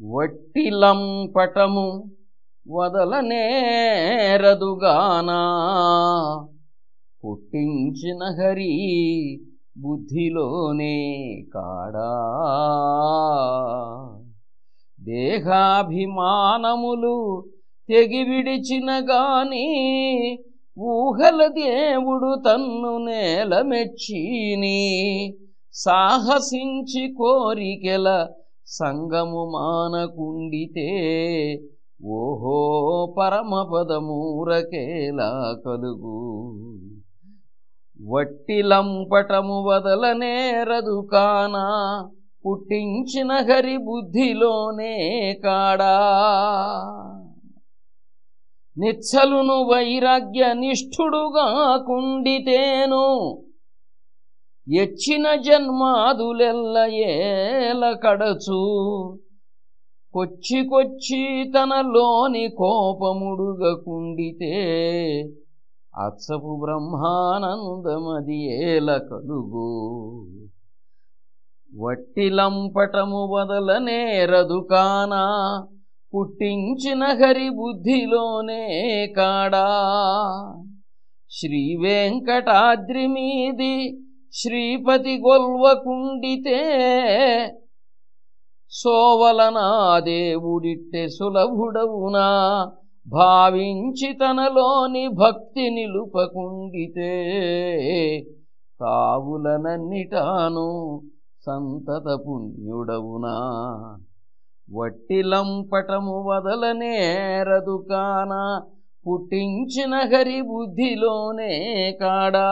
వట్టిలంపటము వదలనేరదుగానా? పుట్టించిన హరి బుద్ధిలోనే కాడా? దేహాభిమానములు తెగివిడిచిన గాని ఊహల దేవుడు తన్ను నేల మెచ్చిని సాహసించి కోరికెల సంగము మానకుండితే ఓహో పరమపదమూరకేలా కలుగు. వట్టిలంపటము వదలనేరదు కానా పుట్టించిన హరి బుద్ధిలోనే కాడా. నిచ్చలును వైరాగ్య నిష్ఠుడుగా కుండితేను ఎచ్చిన జన్మాదులెల్ల ఏల కడచు. కొచ్చి కొచ్చి తనలోని కోపముడుగకుండితే అచ్చపు బ్రహ్మానందమది ఏల కలుగు. వట్టిలంపటము వదలనేరదు కానా పుట్టించిన హరి బుద్ధిలోనే కాడా. శ్రీ వెంకటాద్రి మీది శ్రీపతి గొల్వకుండితే సోవలనా దేవుడిట్టె సులభుడవునా? భావించి తనలోని భక్తి నిలుపకుండితే తావులనన్నిటాను సంతత పుణ్యుడవునా? వట్టిలంపటము వదలనేరదు కానా పుట్టించిన హరి బుద్ధిలోనే కాడా?